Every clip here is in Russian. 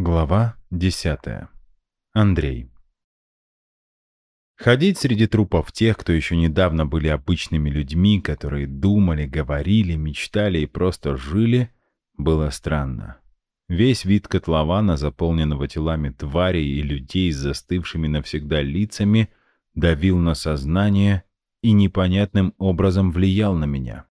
Глава 10. Андрей. Ходить среди трупов тех, кто еще недавно были обычными людьми, которые думали, говорили, мечтали и просто жили, было странно. Весь вид котлована, заполненного телами тварей и людей с застывшими навсегда лицами, давил на сознание и непонятным образом влиял на меня.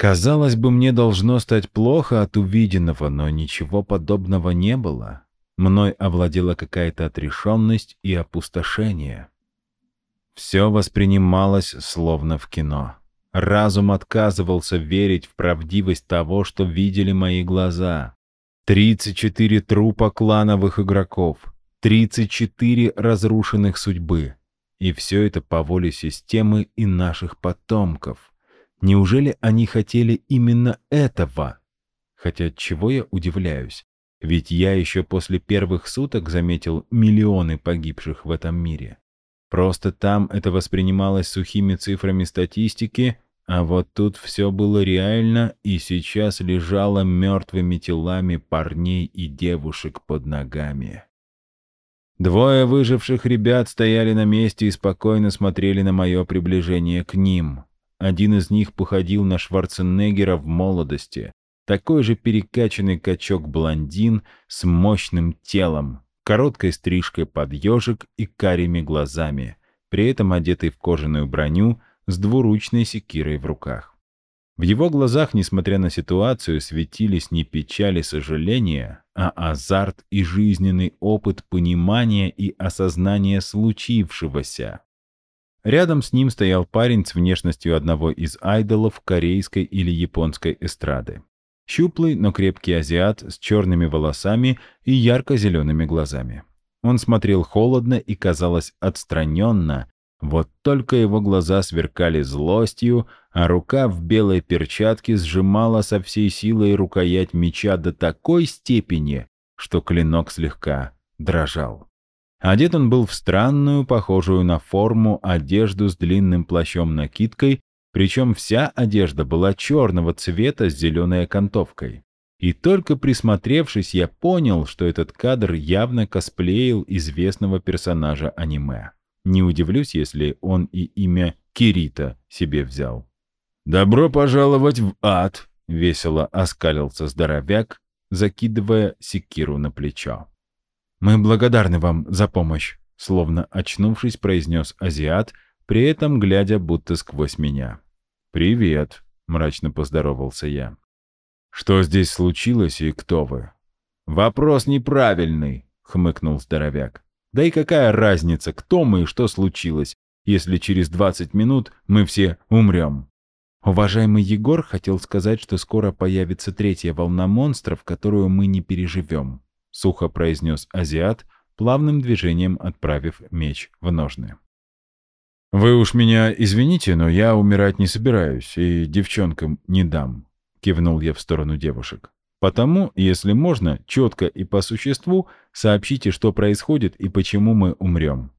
Казалось бы, мне должно стать плохо от увиденного, но ничего подобного не было. Мной овладела какая-то отрешенность и опустошение. Все воспринималось словно в кино. Разум отказывался верить в правдивость того, что видели мои глаза. 34 трупа клановых игроков, 34 разрушенных судьбы. И все это по воле системы и наших потомков. Неужели они хотели именно этого? Хотя чего я удивляюсь? Ведь я еще после первых суток заметил миллионы погибших в этом мире. Просто там это воспринималось сухими цифрами статистики, а вот тут все было реально и сейчас лежало мертвыми телами парней и девушек под ногами. Двое выживших ребят стояли на месте и спокойно смотрели на мое приближение к ним. Один из них походил на Шварценеггера в молодости. Такой же перекачанный качок-блондин с мощным телом, короткой стрижкой под ежик и карими глазами, при этом одетый в кожаную броню с двуручной секирой в руках. В его глазах, несмотря на ситуацию, светились не печали сожаления, а азарт и жизненный опыт понимания и осознания случившегося. Рядом с ним стоял парень с внешностью одного из айдолов корейской или японской эстрады. Щуплый, но крепкий азиат с черными волосами и ярко-зелеными глазами. Он смотрел холодно и, казалось, отстраненно, вот только его глаза сверкали злостью, а рука в белой перчатке сжимала со всей силой рукоять меча до такой степени, что клинок слегка дрожал. Одет он был в странную, похожую на форму, одежду с длинным плащом-накидкой, причем вся одежда была черного цвета с зеленой окантовкой. И только присмотревшись, я понял, что этот кадр явно косплеил известного персонажа аниме. Не удивлюсь, если он и имя Кирита себе взял. «Добро пожаловать в ад!» — весело оскалился здоровяк, закидывая секиру на плечо. «Мы благодарны вам за помощь», — словно очнувшись, произнес азиат, при этом глядя будто сквозь меня. «Привет», — мрачно поздоровался я. «Что здесь случилось и кто вы?» «Вопрос неправильный», — хмыкнул здоровяк. «Да и какая разница, кто мы и что случилось, если через 20 минут мы все умрем?» Уважаемый Егор хотел сказать, что скоро появится третья волна монстров, которую мы не переживем. — сухо произнес азиат, плавным движением отправив меч в ножны. «Вы уж меня извините, но я умирать не собираюсь и девчонкам не дам», — кивнул я в сторону девушек. «Потому, если можно, четко и по существу сообщите, что происходит и почему мы умрем».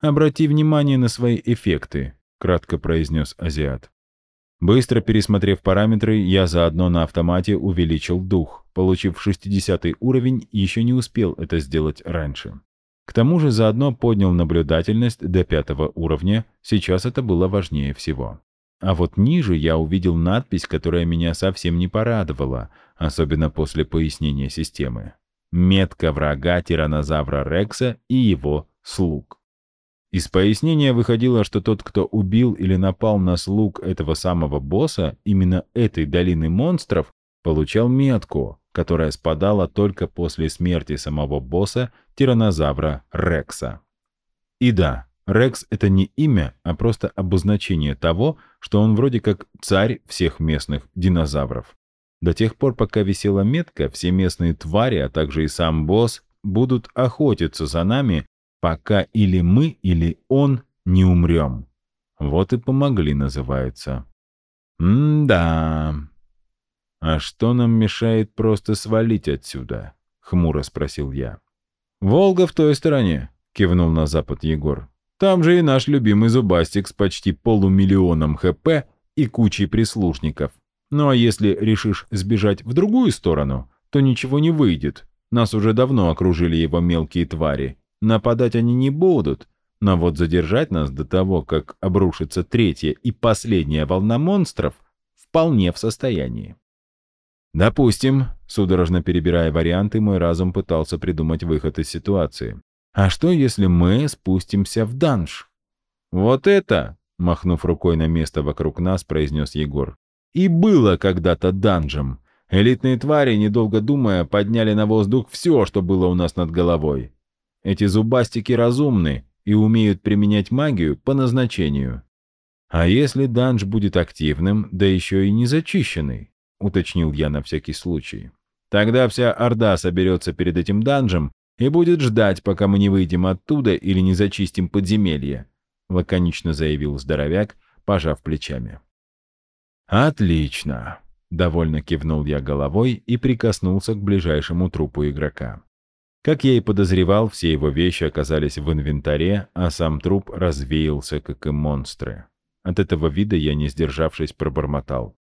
«Обрати внимание на свои эффекты», — кратко произнес азиат. Быстро пересмотрев параметры, я заодно на автомате увеличил дух. Получив 60 уровень, еще не успел это сделать раньше. К тому же заодно поднял наблюдательность до пятого уровня, сейчас это было важнее всего. А вот ниже я увидел надпись, которая меня совсем не порадовала, особенно после пояснения системы. Метка врага тиранозавра Рекса и его слуг. Из пояснения выходило, что тот, кто убил или напал на слуг этого самого босса, именно этой долины монстров, получал метку, которая спадала только после смерти самого босса, тиранозавра Рекса. И да, Рекс — это не имя, а просто обозначение того, что он вроде как царь всех местных динозавров. До тех пор, пока висела метка, все местные твари, а также и сам босс, будут охотиться за нами пока или мы, или он не умрем. Вот и помогли, называется. М-да. А что нам мешает просто свалить отсюда? Хмуро спросил я. Волга в той стороне, кивнул на запад Егор. Там же и наш любимый зубастик с почти полумиллионом ХП и кучей прислужников. Ну а если решишь сбежать в другую сторону, то ничего не выйдет. Нас уже давно окружили его мелкие твари. Нападать они не будут, но вот задержать нас до того, как обрушится третья и последняя волна монстров, вполне в состоянии. Допустим, судорожно перебирая варианты, мой разум пытался придумать выход из ситуации. А что, если мы спустимся в данж? Вот это, махнув рукой на место вокруг нас, произнес Егор. И было когда-то данжем. Элитные твари, недолго думая, подняли на воздух все, что было у нас над головой. Эти зубастики разумны и умеют применять магию по назначению. А если данж будет активным, да еще и не зачищенный, уточнил я на всякий случай. Тогда вся Орда соберется перед этим данжем и будет ждать, пока мы не выйдем оттуда или не зачистим подземелье», — лаконично заявил здоровяк, пожав плечами. «Отлично!» — довольно кивнул я головой и прикоснулся к ближайшему трупу игрока. Как я и подозревал, все его вещи оказались в инвентаре, а сам труп развеялся, как и монстры. От этого вида я, не сдержавшись, пробормотал.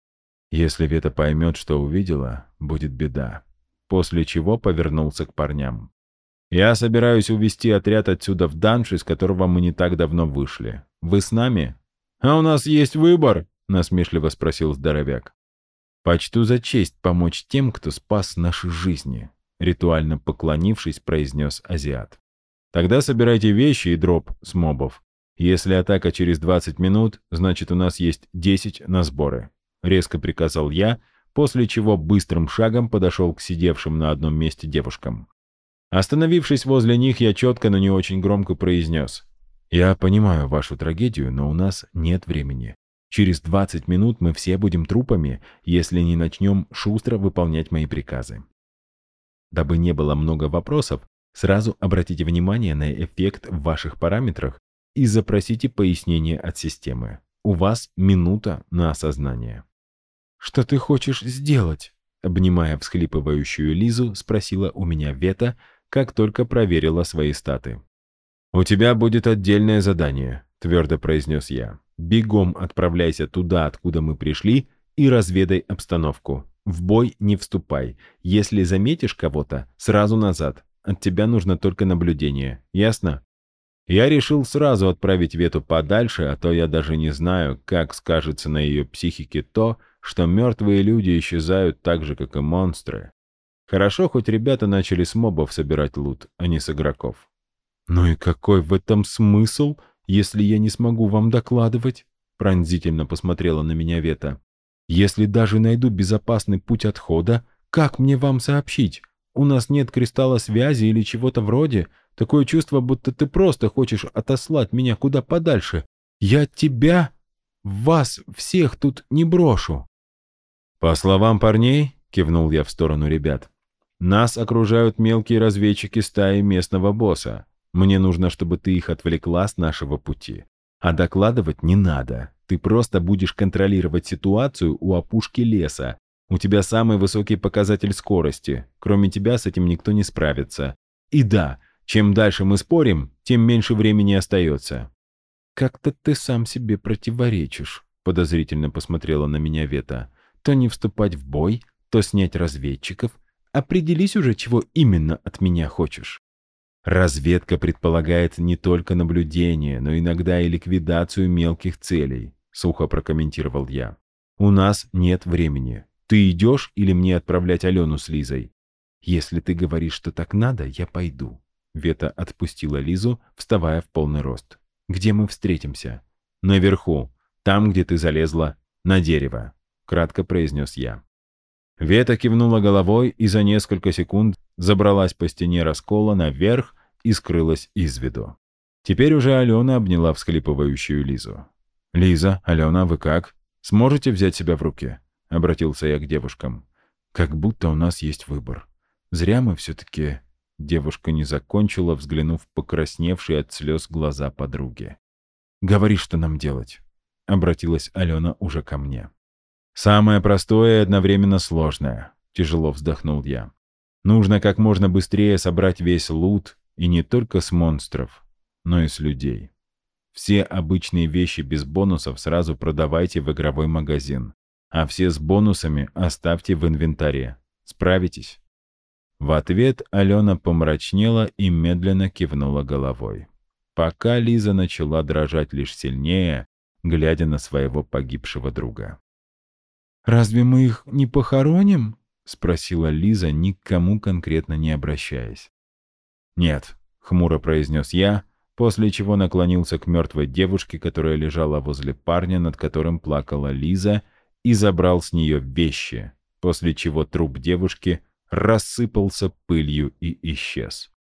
Если Вета поймет, что увидела, будет беда. После чего повернулся к парням. Я собираюсь увести отряд отсюда в данж, из которого мы не так давно вышли. Вы с нами? А у нас есть выбор, насмешливо спросил здоровяк. Почту за честь помочь тем, кто спас наши жизни, ритуально поклонившись, произнес азиат. Тогда собирайте вещи и дроп с мобов. Если атака через 20 минут, значит у нас есть 10 на сборы. Резко приказал я, после чего быстрым шагом подошел к сидевшим на одном месте девушкам. Остановившись возле них, я четко, но не очень громко произнес. «Я понимаю вашу трагедию, но у нас нет времени. Через 20 минут мы все будем трупами, если не начнем шустро выполнять мои приказы». Дабы не было много вопросов, сразу обратите внимание на эффект в ваших параметрах и запросите пояснение от системы. У вас минута на осознание. «Что ты хочешь сделать?» Обнимая всхлипывающую Лизу, спросила у меня Вета, как только проверила свои статы. «У тебя будет отдельное задание», — твердо произнес я. «Бегом отправляйся туда, откуда мы пришли, и разведай обстановку. В бой не вступай. Если заметишь кого-то, сразу назад. От тебя нужно только наблюдение. Ясно?» Я решил сразу отправить Вету подальше, а то я даже не знаю, как скажется на ее психике то, что мертвые люди исчезают так же, как и монстры. Хорошо, хоть ребята начали с мобов собирать лут, а не с игроков. «Ну и какой в этом смысл, если я не смогу вам докладывать?» Пронзительно посмотрела на меня Вета. «Если даже найду безопасный путь отхода, как мне вам сообщить? У нас нет кристалла связи или чего-то вроде. Такое чувство, будто ты просто хочешь отослать меня куда подальше. Я тебя, вас всех тут не брошу». «По словам парней», — кивнул я в сторону ребят, нас окружают мелкие разведчики стаи местного босса. Мне нужно, чтобы ты их отвлекла с нашего пути. А докладывать не надо. Ты просто будешь контролировать ситуацию у опушки леса. У тебя самый высокий показатель скорости. Кроме тебя с этим никто не справится. И да, чем дальше мы спорим, тем меньше времени остается. «Как-то ты сам себе противоречишь», — подозрительно посмотрела на меня Вета. «То не вступать в бой, то снять разведчиков, Определись уже, чего именно от меня хочешь. Разведка предполагает не только наблюдение, но иногда и ликвидацию мелких целей, сухо прокомментировал я. У нас нет времени. Ты идешь или мне отправлять Алену с Лизой? Если ты говоришь, что так надо, я пойду. Вета отпустила Лизу, вставая в полный рост. Где мы встретимся? Наверху, там, где ты залезла, на дерево, кратко произнес я. Вета кивнула головой и за несколько секунд забралась по стене раскола наверх и скрылась из виду. Теперь уже Алена обняла всхлипывающую Лизу. «Лиза, Алена, вы как? Сможете взять себя в руки?» — обратился я к девушкам. «Как будто у нас есть выбор. Зря мы все-таки...» Девушка не закончила, взглянув покрасневшие от слез глаза подруги. «Говори, что нам делать», — обратилась Алена уже ко мне. «Самое простое и одновременно сложное», — тяжело вздохнул я. «Нужно как можно быстрее собрать весь лут, и не только с монстров, но и с людей. Все обычные вещи без бонусов сразу продавайте в игровой магазин, а все с бонусами оставьте в инвентаре. Справитесь?» В ответ Алена помрачнела и медленно кивнула головой. Пока Лиза начала дрожать лишь сильнее, глядя на своего погибшего друга. «Разве мы их не похороним?» — спросила Лиза, ни к кому конкретно не обращаясь. «Нет», — хмуро произнес я, после чего наклонился к мертвой девушке, которая лежала возле парня, над которым плакала Лиза, и забрал с нее вещи, после чего труп девушки рассыпался пылью и исчез.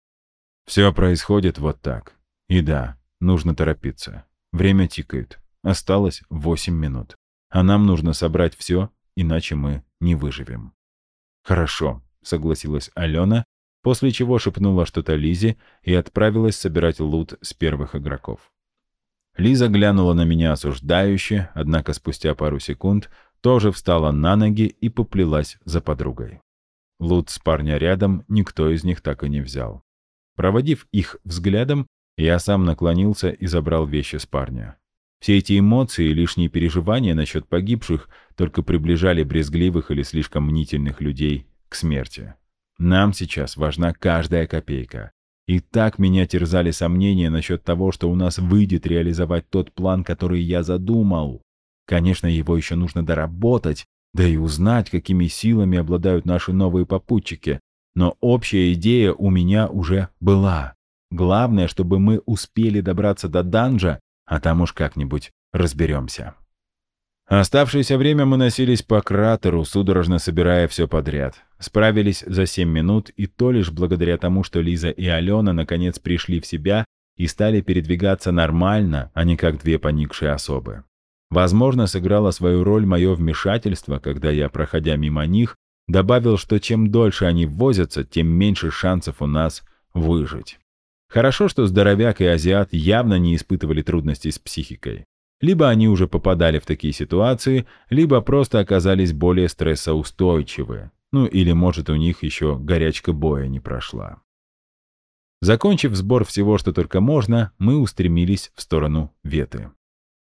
Все происходит вот так. И да, нужно торопиться. Время тикает. Осталось 8 минут. А нам нужно собрать все, иначе мы не выживем. «Хорошо», — согласилась Алена, после чего шепнула что-то Лизе и отправилась собирать лут с первых игроков. Лиза глянула на меня осуждающе, однако спустя пару секунд тоже встала на ноги и поплелась за подругой. Лут с парня рядом никто из них так и не взял. Проводив их взглядом, я сам наклонился и забрал вещи с парня. Все эти эмоции и лишние переживания насчет погибших только приближали брезгливых или слишком мнительных людей к смерти. Нам сейчас важна каждая копейка. И так меня терзали сомнения насчет того, что у нас выйдет реализовать тот план, который я задумал. Конечно, его еще нужно доработать, да и узнать, какими силами обладают наши новые попутчики. Но общая идея у меня уже была. Главное, чтобы мы успели добраться до данжа, а там уж как-нибудь разберемся. Оставшееся время мы носились по кратеру, судорожно собирая все подряд. Справились за 7 минут, и то лишь благодаря тому, что Лиза и Алена наконец пришли в себя и стали передвигаться нормально, а не как две поникшие особы. Возможно, сыграло свою роль мое вмешательство, когда я, проходя мимо них, добавил, что чем дольше они возятся, тем меньше шансов у нас выжить. Хорошо, что здоровяк и азиат явно не испытывали трудностей с психикой. Либо они уже попадали в такие ситуации, либо просто оказались более стрессоустойчивы. Ну или, может, у них еще горячка боя не прошла. Закончив сбор всего, что только можно, мы устремились в сторону Веты.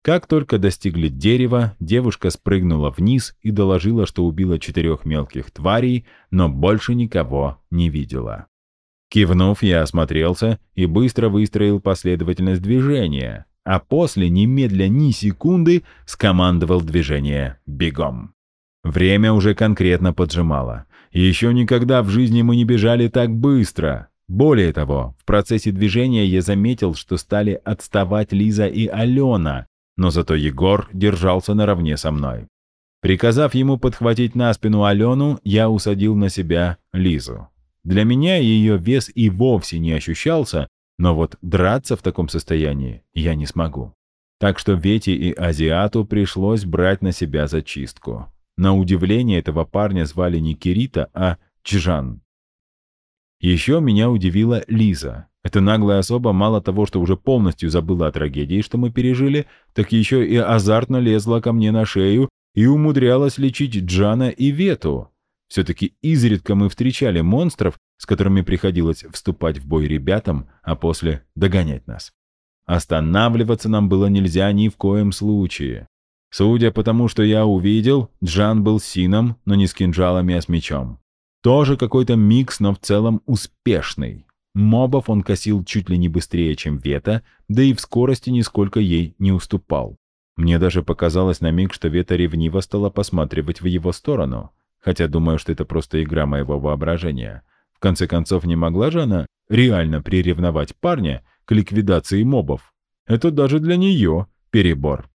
Как только достигли дерева, девушка спрыгнула вниз и доложила, что убила четырех мелких тварей, но больше никого не видела. Кивнув, я осмотрелся и быстро выстроил последовательность движения, а после, немедля ни секунды, скомандовал движение «бегом». Время уже конкретно поджимало. Еще никогда в жизни мы не бежали так быстро. Более того, в процессе движения я заметил, что стали отставать Лиза и Алена, но зато Егор держался наравне со мной. Приказав ему подхватить на спину Алену, я усадил на себя Лизу. Для меня ее вес и вовсе не ощущался, но вот драться в таком состоянии я не смогу. Так что Вете и Азиату пришлось брать на себя зачистку. На удивление этого парня звали не Кирита, а Чжан. Еще меня удивила Лиза. Эта наглая особа мало того, что уже полностью забыла о трагедии, что мы пережили, так еще и азартно лезла ко мне на шею и умудрялась лечить Джана и Вету. Все-таки изредка мы встречали монстров, с которыми приходилось вступать в бой ребятам, а после догонять нас. Останавливаться нам было нельзя ни в коем случае. Судя по тому, что я увидел, Джан был сином, но не с кинжалами, а с мечом. Тоже какой-то микс, но в целом успешный. Мобов он косил чуть ли не быстрее, чем Вета, да и в скорости нисколько ей не уступал. Мне даже показалось на миг, что Вета ревниво стала посматривать в его сторону хотя думаю, что это просто игра моего воображения. В конце концов, не могла же она реально приревновать парня к ликвидации мобов? Это даже для нее перебор.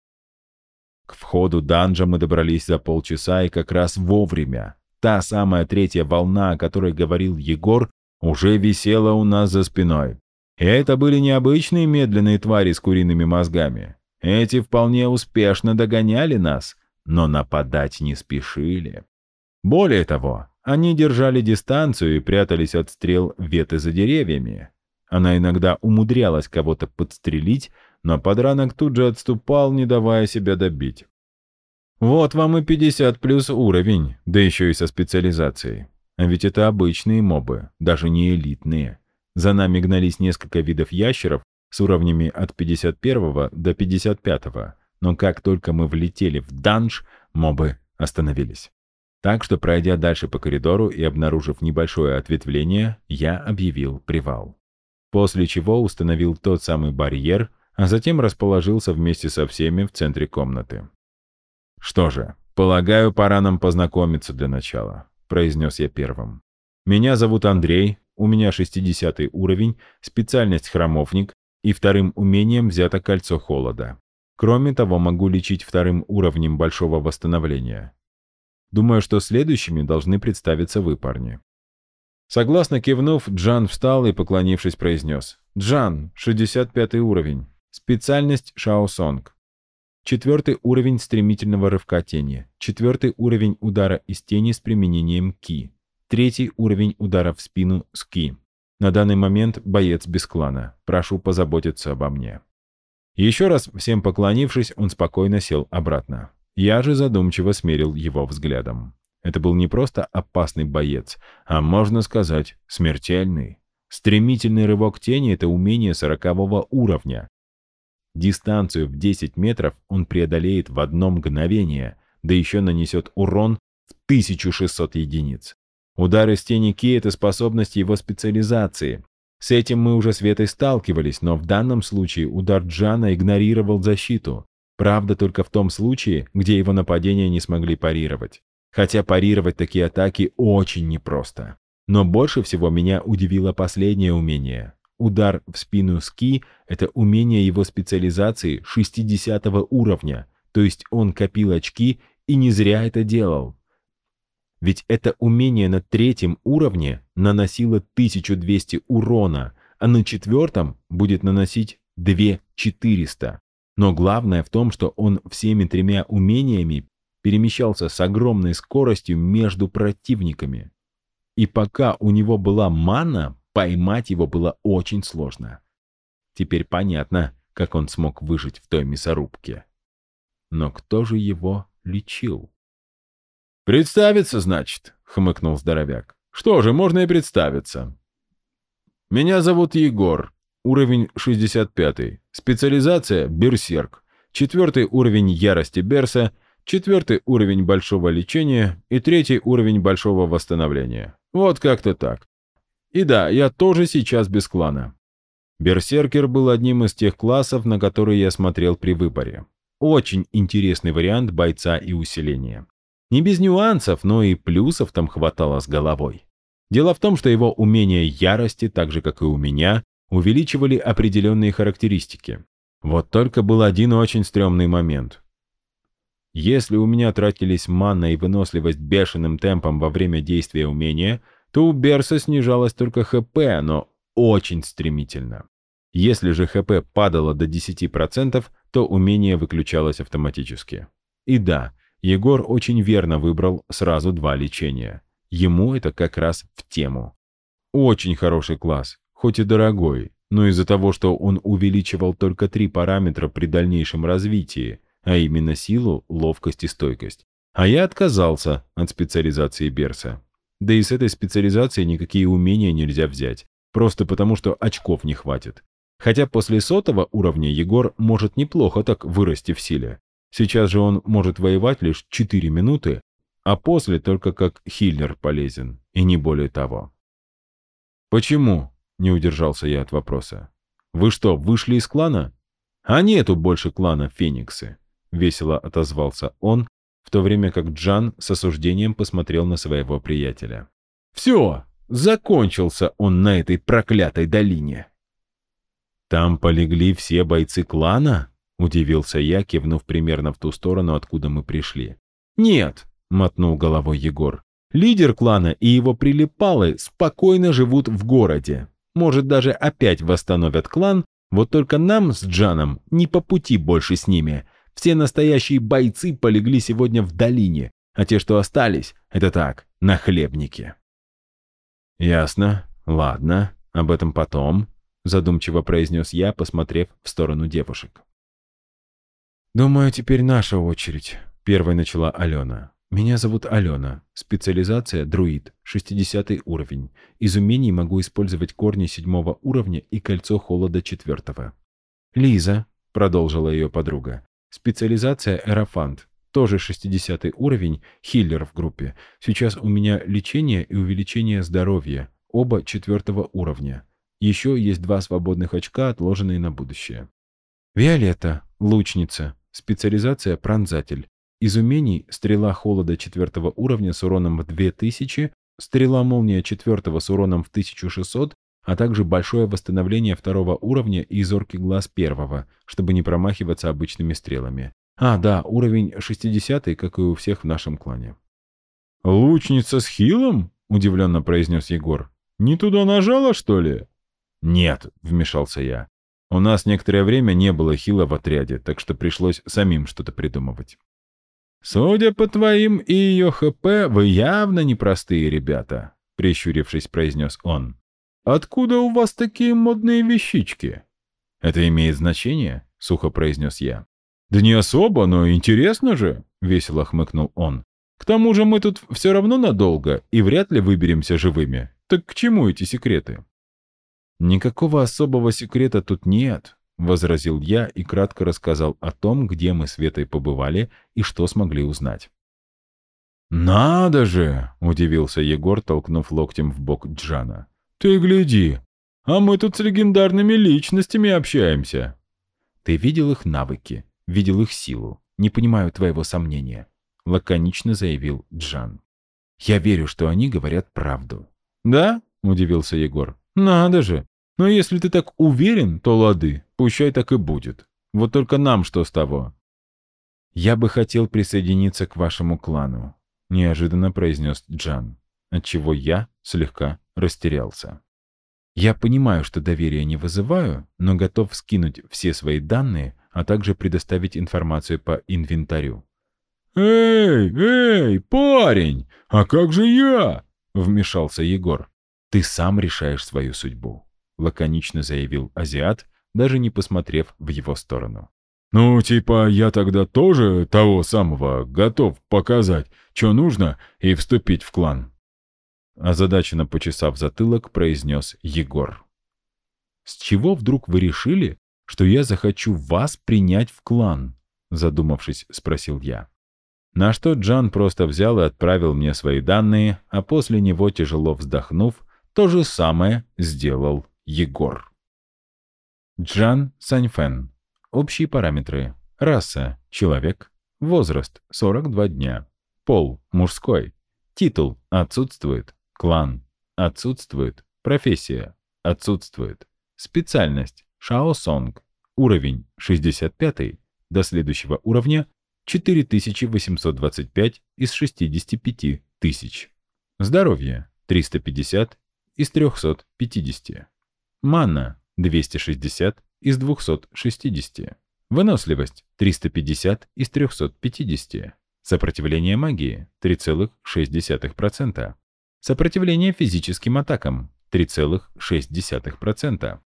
К входу данжа мы добрались за полчаса и как раз вовремя. Та самая третья волна, о которой говорил Егор, уже висела у нас за спиной. И это были необычные медленные твари с куриными мозгами. Эти вполне успешно догоняли нас, но нападать не спешили. Более того, они держали дистанцию и прятались от стрел веты за деревьями. Она иногда умудрялась кого-то подстрелить, но подранок тут же отступал, не давая себя добить. Вот вам и 50 плюс уровень, да еще и со специализацией. А ведь это обычные мобы, даже не элитные. За нами гнались несколько видов ящеров с уровнями от 51 до 55, но как только мы влетели в данж, мобы остановились. Так что, пройдя дальше по коридору и обнаружив небольшое ответвление, я объявил привал. После чего установил тот самый барьер, а затем расположился вместе со всеми в центре комнаты. «Что же, полагаю, пора нам познакомиться для начала», — произнес я первым. «Меня зовут Андрей, у меня 60 уровень, специальность храмовник, и вторым умением взято кольцо холода. Кроме того, могу лечить вторым уровнем большого восстановления. Думаю, что следующими должны представиться вы, парни. Согласно кивнув, Джан встал и, поклонившись, произнес. «Джан, 65 уровень. Специальность Шаосонг. Четвертый уровень стремительного рывка тени. Четвертый уровень удара из тени с применением ки. Третий уровень удара в спину с ки. На данный момент боец без клана. Прошу позаботиться обо мне». Еще раз всем поклонившись, он спокойно сел обратно. Я же задумчиво смерил его взглядом. Это был не просто опасный боец, а, можно сказать, смертельный. Стремительный рывок тени — это умение сорокового уровня. Дистанцию в 10 метров он преодолеет в одно мгновение, да еще нанесет урон в 1600 единиц. Удар из тени Ки — это способность его специализации. С этим мы уже с Ветой сталкивались, но в данном случае удар Джана игнорировал защиту. Правда, только в том случае, где его нападения не смогли парировать. Хотя парировать такие атаки очень непросто. Но больше всего меня удивило последнее умение. Удар в спину ски — это умение его специализации 60 уровня, то есть он копил очки и не зря это делал. Ведь это умение на третьем уровне наносило 1200 урона, а на четвертом будет наносить 2400. Но главное в том, что он всеми тремя умениями перемещался с огромной скоростью между противниками. И пока у него была мана, поймать его было очень сложно. Теперь понятно, как он смог выжить в той мясорубке. Но кто же его лечил? «Представиться, значит?» — хмыкнул здоровяк. «Что же, можно и представиться. Меня зовут Егор, уровень 65, специализация — берсерк, четвертый уровень ярости берса, четвертый уровень большого лечения и третий уровень большого восстановления. Вот как-то так. И да, я тоже сейчас без клана. Берсеркер был одним из тех классов, на которые я смотрел при выборе. Очень интересный вариант бойца и усиления. Не без нюансов, но и плюсов там хватало с головой. Дело в том, что его умения ярости, так же как и у меня, увеличивали определенные характеристики. Вот только был один очень стрёмный момент. Если у меня тратились манна и выносливость бешеным темпом во время действия умения, то у Берса снижалось только ХП, но очень стремительно. Если же ХП падало до 10%, то умение выключалось автоматически. И да, Егор очень верно выбрал сразу два лечения. Ему это как раз в тему. Очень хороший класс, хоть и дорогой, но из-за того, что он увеличивал только три параметра при дальнейшем развитии, а именно силу, ловкость и стойкость. А я отказался от специализации Берса. Да и с этой специализацией никакие умения нельзя взять, просто потому что очков не хватит. Хотя после сотого уровня Егор может неплохо так вырасти в силе. Сейчас же он может воевать лишь 4 минуты, а после только как хиллер полезен, и не более того. «Почему?» — не удержался я от вопроса. «Вы что, вышли из клана?» «А нету больше клана Фениксы», — весело отозвался он, в то время как Джан с осуждением посмотрел на своего приятеля. «Все, закончился он на этой проклятой долине». «Там полегли все бойцы клана?» — удивился я, кивнув примерно в ту сторону, откуда мы пришли. «Нет», — мотнул головой Егор. «Лидер клана и его прилипалы спокойно живут в городе. Может, даже опять восстановят клан, вот только нам с Джаном не по пути больше с ними. Все настоящие бойцы полегли сегодня в долине, а те, что остались, это так, нахлебники». «Ясно. Ладно. Об этом потом», — задумчиво произнес я, посмотрев в сторону девушек. «Думаю, теперь наша очередь», — первой начала Алена. «Меня зовут Алена. Специализация — друид, 60 уровень. Из умений могу использовать корни седьмого уровня и кольцо холода четвертого». «Лиза», — продолжила ее подруга. «Специализация — эрофант. тоже 60 уровень, хиллер в группе. Сейчас у меня лечение и увеличение здоровья, оба четвертого уровня. Еще есть два свободных очка, отложенные на будущее. Виолетта, лучница, специализация пронзатель. Из умений стрела холода четвертого уровня с уроном в 2000, стрела молния четвертого с уроном в 1600, а также большое восстановление второго уровня и зоркий глаз первого, чтобы не промахиваться обычными стрелами. А, да, уровень 60 как и у всех в нашем клане. «Лучница с хилом?» — удивленно произнес Егор. «Не туда нажала, что ли?» «Нет», — вмешался я. «У нас некоторое время не было хила в отряде, так что пришлось самим что-то придумывать». «Судя по твоим и ее ХП, вы явно непростые ребята», — прищурившись, произнес он. «Откуда у вас такие модные вещички?» «Это имеет значение?» — сухо произнес я. «Да не особо, но интересно же», — весело хмыкнул он. «К тому же мы тут все равно надолго и вряд ли выберемся живыми. Так к чему эти секреты?» «Никакого особого секрета тут нет», — возразил я и кратко рассказал о том, где мы с Ветой побывали и что смогли узнать. «Надо же!» — удивился Егор, толкнув локтем в бок Джана. «Ты гляди, а мы тут с легендарными личностями общаемся». «Ты видел их навыки, видел их силу. Не понимаю твоего сомнения», — лаконично заявил Джан. «Я верю, что они говорят правду». «Да?» — удивился Егор. «Надо же! Но если ты так уверен, то лады, пущай так и будет. Вот только нам что с того?» «Я бы хотел присоединиться к вашему клану», — неожиданно произнес Джан, отчего я слегка растерялся. Я понимаю, что доверия не вызываю, но готов скинуть все свои данные, а также предоставить информацию по инвентарю. «Эй, эй, парень, а как же я?» — вмешался Егор. «Ты сам решаешь свою судьбу», — лаконично заявил азиат, даже не посмотрев в его сторону. «Ну, типа, я тогда тоже того самого готов показать, что нужно, и вступить в клан» озадаченно почесав затылок, произнес Егор. «С чего вдруг вы решили, что я захочу вас принять в клан?» Задумавшись, спросил я. На что Джан просто взял и отправил мне свои данные, а после него, тяжело вздохнув, то же самое сделал Егор. Джан Саньфен. Общие параметры. Раса – человек. Возраст – 42 дня. Пол – мужской. Титул – отсутствует. Клан. Отсутствует. Профессия. Отсутствует. Специальность. Шаосонг. Уровень 65. До следующего уровня 4825 из 65 тысяч. Здоровье 350 из 350. Мана 260 из 260. Выносливость 350 из 350. Сопротивление магии 3,6%. Сопротивление физическим атакам 3,6%.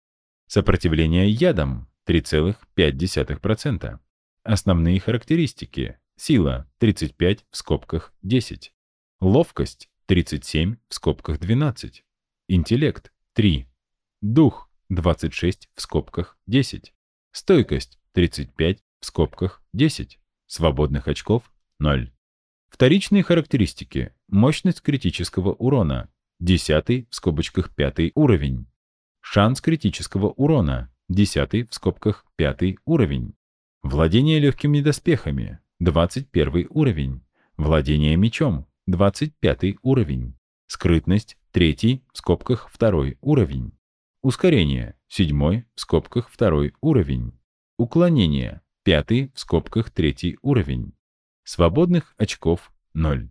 Сопротивление ядам 3,5%. Основные характеристики. Сила 35 в скобках 10. Ловкость 37 в скобках 12. Интеллект 3. Дух 26 в скобках 10. Стойкость 35 в скобках 10. Свободных очков 0. Вторичные характеристики. Мощность критического урона. 10 в скобочках 5 уровень. Шанс критического урона. 10 в скобках 5 уровень. Владение легкими доспехами. 21 уровень. Владение мечом. 25 уровень. Скрытность. 3 в скобках 2 уровень. Ускорение. 7 в скобках 2 уровень. Уклонение. 5 в скобках 3 уровень. Свободных очков 0.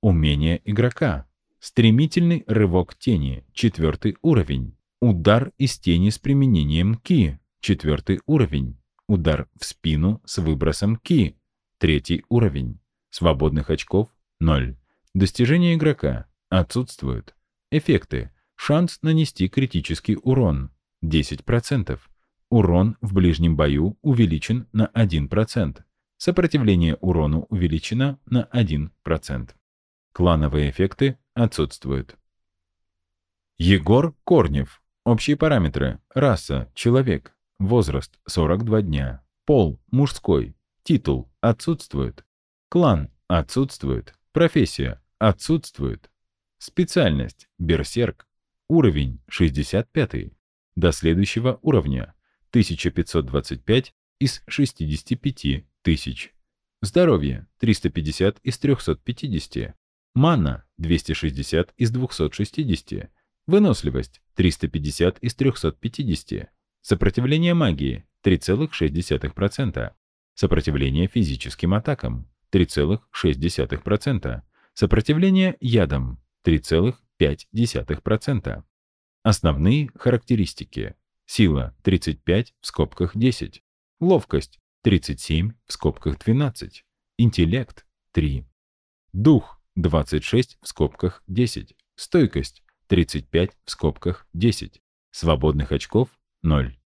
Умение игрока. Стремительный рывок тени, четвертый уровень. Удар из тени с применением ки, четвертый уровень. Удар в спину с выбросом ки, третий уровень. Свободных очков 0. Достижения игрока отсутствуют. Эффекты. Шанс нанести критический урон 10%. Урон в ближнем бою увеличен на 1%. Сопротивление урону увеличено на 1%. Клановые эффекты отсутствуют. Егор Корнев. Общие параметры. Раса – человек. Возраст – 42 дня. Пол – мужской. Титул – отсутствует. Клан отсутствует. Профессия отсутствует. Специальность берсерк. Уровень 65. До следующего уровня 1525 из 65 тысяч. Здоровье 350 из 350. Мана 260 из 260. Выносливость 350 из 350. Сопротивление магии 3,6%. Сопротивление физическим атакам 3,6%. Сопротивление ядам 3,5%. Основные характеристики. Сила 35 в скобках 10. Ловкость 37 в скобках 12. Интеллект 3. Дух 26 в скобках 10. Стойкость 35 в скобках 10. Свободных очков 0.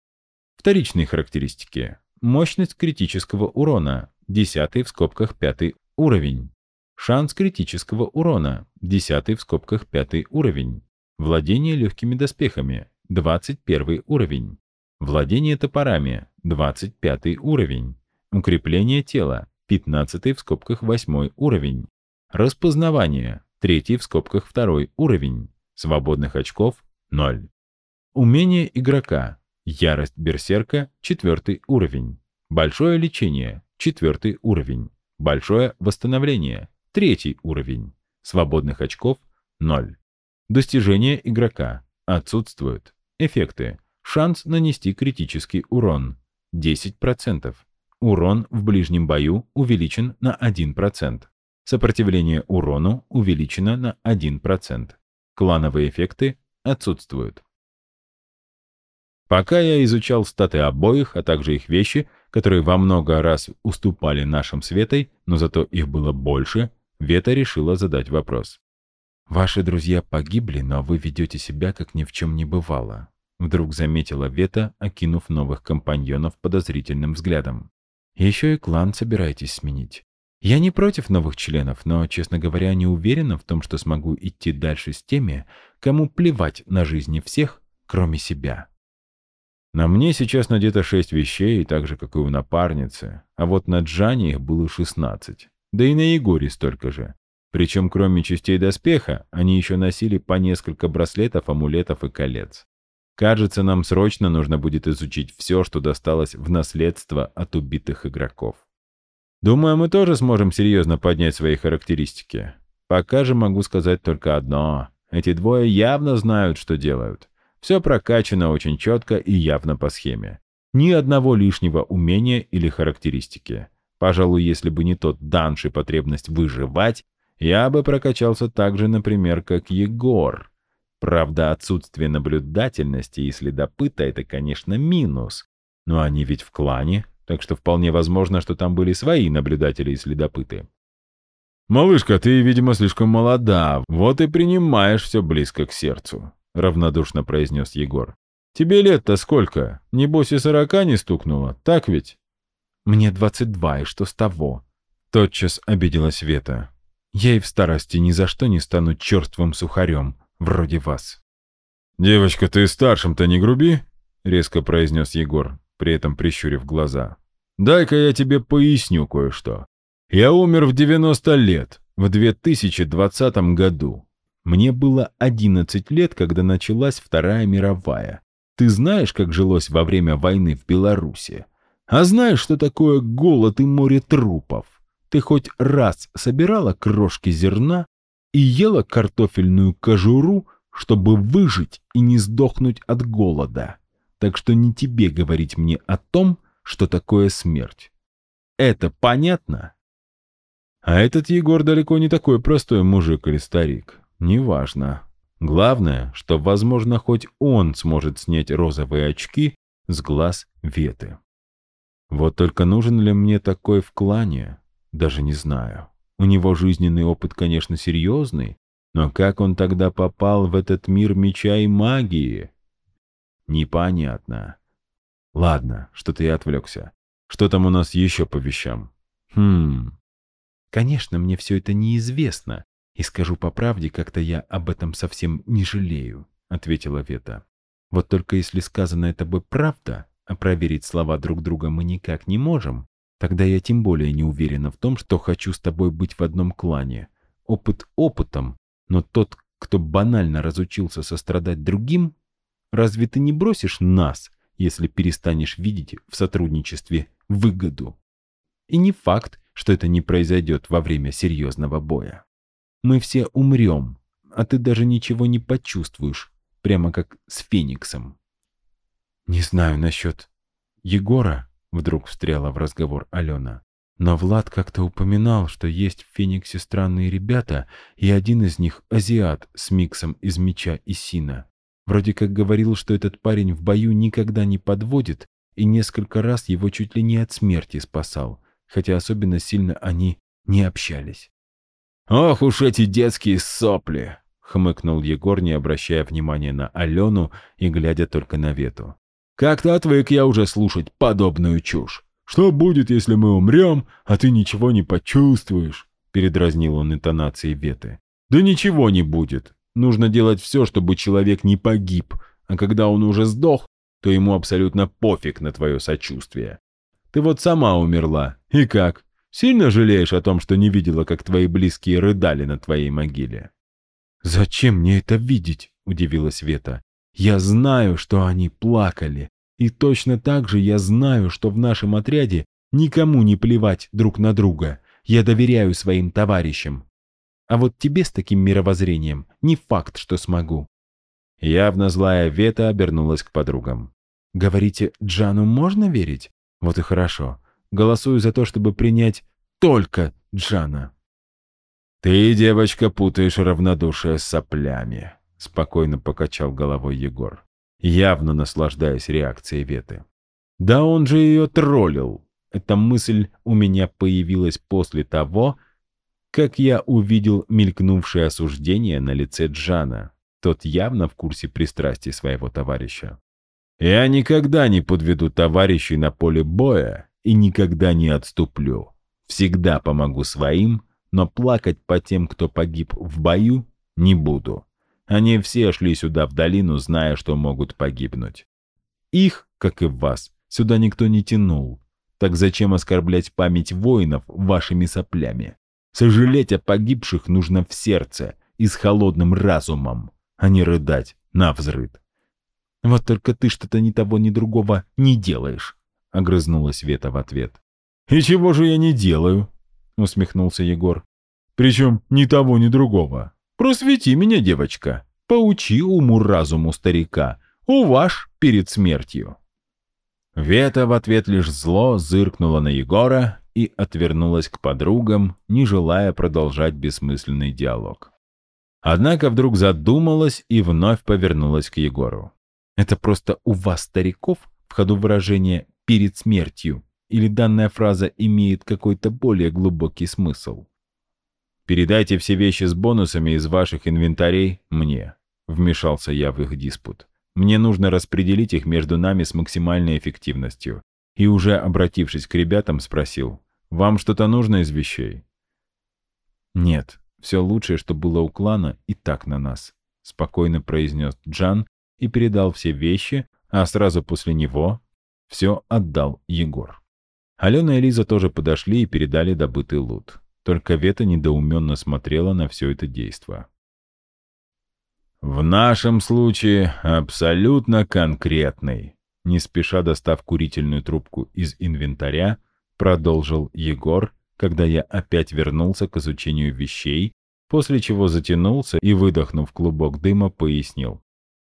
Вторичные характеристики. Мощность критического урона 10 в скобках 5 уровень. Шанс критического урона 10 в скобках 5 уровень. Владение легкими доспехами 21 уровень. Владение топорами 25 уровень. Укрепление тела 15 в скобках 8 уровень. Распознавание 3 в скобках 2 уровень. Свободных очков 0. Умение игрока. Ярость берсерка 4 уровень. Большое лечение 4 уровень. Большое восстановление третий уровень. Свободных очков 0. Достижения игрока отсутствуют. Эффекты. Шанс нанести критический урон 10%. Урон в ближнем бою увеличен на 1%. Сопротивление урону увеличено на 1%. Клановые эффекты отсутствуют. Пока я изучал статы обоих, а также их вещи, которые во много раз уступали нашим светой, но зато их было больше, Вета решила задать вопрос. «Ваши друзья погибли, но вы ведете себя, как ни в чем не бывало», вдруг заметила Вета, окинув новых компаньонов подозрительным взглядом. «Еще и клан собираетесь сменить. Я не против новых членов, но, честно говоря, не уверена в том, что смогу идти дальше с теми, кому плевать на жизни всех, кроме себя. На мне сейчас надето шесть вещей, так же, как и у напарницы, а вот на Джане их было шестнадцать. Да и на Егоре столько же. Причем, кроме частей доспеха, они еще носили по несколько браслетов, амулетов и колец. Кажется, нам срочно нужно будет изучить все, что досталось в наследство от убитых игроков. Думаю, мы тоже сможем серьезно поднять свои характеристики. Пока же могу сказать только одно. Эти двое явно знают, что делают. Все прокачано очень четко и явно по схеме. Ни одного лишнего умения или характеристики. Пожалуй, если бы не тот данж потребность выживать, я бы прокачался так же, например, как Егор. Правда, отсутствие наблюдательности и следопыта — это, конечно, минус. Но они ведь в клане, так что вполне возможно, что там были свои наблюдатели и следопыты. «Малышка, ты, видимо, слишком молода, вот и принимаешь все близко к сердцу», — равнодушно произнес Егор. «Тебе лет-то сколько? Небось и сорока не стукнуло, так ведь?» Мне двадцать два, и что с того?» Тотчас обиделась Вета. «Я и в старости ни за что не стану черствым сухарем, вроде вас». «Девочка, ты старшим-то не груби?» — резко произнес Егор, при этом прищурив глаза. «Дай-ка я тебе поясню кое-что. Я умер в 90 лет, в 2020 году. Мне было 11 лет, когда началась Вторая мировая. Ты знаешь, как жилось во время войны в Беларуси? А знаешь, что такое голод и море трупов? Ты хоть раз собирала крошки зерна и ела картофельную кожуру, чтобы выжить и не сдохнуть от голода? Так что не тебе говорить мне о том, что такое смерть. Это понятно? А этот Егор далеко не такой простой мужик или старик. Неважно. Главное, что, возможно, хоть он сможет снять розовые очки с глаз Веты. Вот только нужен ли мне такой в клане, даже не знаю. У него жизненный опыт, конечно, серьезный, но как он тогда попал в этот мир меча и магии? Непонятно. Ладно, что-то я отвлекся. Что там у нас еще по вещам? Хм... Конечно, мне все это неизвестно, и скажу по правде, как-то я об этом совсем не жалею, — ответила Вета. Вот только если сказанное тобой правда, а проверить слова друг друга мы никак не можем, Тогда я тем более не уверена в том, что хочу с тобой быть в одном клане. Опыт опытом, но тот, кто банально разучился сострадать другим, разве ты не бросишь нас, если перестанешь видеть в сотрудничестве выгоду? И не факт, что это не произойдет во время серьезного боя. Мы все умрем, а ты даже ничего не почувствуешь, прямо как с Фениксом. «Не знаю насчет Егора», — вдруг встряла в разговор Алена. «Но Влад как-то упоминал, что есть в Фениксе странные ребята, и один из них — азиат с миксом из меча и сина. Вроде как говорил, что этот парень в бою никогда не подводит, и несколько раз его чуть ли не от смерти спасал, хотя особенно сильно они не общались. «Ох уж эти детские сопли!» — хмыкнул Егор, не обращая внимания на Алену и глядя только на Вету. «Как-то отвык я уже слушать подобную чушь. Что будет, если мы умрем, а ты ничего не почувствуешь?» — передразнил он интонацией Веты. «Да ничего не будет. Нужно делать все, чтобы человек не погиб, а когда он уже сдох, то ему абсолютно пофиг на твое сочувствие. Ты вот сама умерла. И как? Сильно жалеешь о том, что не видела, как твои близкие рыдали на твоей могиле?» «Зачем мне это видеть?» — удивилась Вета. «Я знаю, что они плакали. И точно так же я знаю, что в нашем отряде никому не плевать друг на друга. Я доверяю своим товарищам. А вот тебе с таким мировоззрением не факт, что смогу». Явно злая Вета обернулась к подругам. «Говорите, Джану можно верить? Вот и хорошо. Голосую за то, чтобы принять только Джана. «Ты, девочка, путаешь равнодушие с соплями», — спокойно покачал головой Егор, явно наслаждаясь реакцией Веты. «Да он же ее троллил!» Эта мысль у меня появилась после того, как я увидел мелькнувшее осуждение на лице Джана. Тот явно в курсе пристрастий своего товарища. «Я никогда не подведу товарищей на поле боя и никогда не отступлю. Всегда помогу своим, но плакать по тем, кто погиб в бою, не буду. Они все шли сюда в долину, зная, что могут погибнуть. Их, как и вас, сюда никто не тянул. Так зачем оскорблять память воинов вашими соплями? Сожалеть о погибших нужно в сердце и с холодным разумом, а не рыдать на взрыд. Вот только ты что-то ни того, ни другого не делаешь огрызнулась Вета в ответ. «И чего же я не делаю?» — усмехнулся Егор. «Причем ни того, ни другого. Просвети меня, девочка. Поучи уму-разуму старика. Уваж перед смертью». Вета в ответ лишь зло зыркнула на Егора и отвернулась к подругам, не желая продолжать бессмысленный диалог. Однако вдруг задумалась и вновь повернулась к Егору. «Это просто у вас, стариков, в ходу выражение перед смертью, или данная фраза имеет какой-то более глубокий смысл. «Передайте все вещи с бонусами из ваших инвентарей мне», — вмешался я в их диспут. «Мне нужно распределить их между нами с максимальной эффективностью». И уже обратившись к ребятам, спросил, «Вам что-то нужно из вещей?» «Нет, все лучшее, что было у клана, и так на нас», — спокойно произнес Джан и передал все вещи, а сразу после него все отдал Егор. Алена и Лиза тоже подошли и передали добытый лут. Только Вета недоуменно смотрела на все это действо. «В нашем случае абсолютно конкретный», не спеша достав курительную трубку из инвентаря, продолжил Егор, когда я опять вернулся к изучению вещей, после чего затянулся и, выдохнув клубок дыма, пояснил.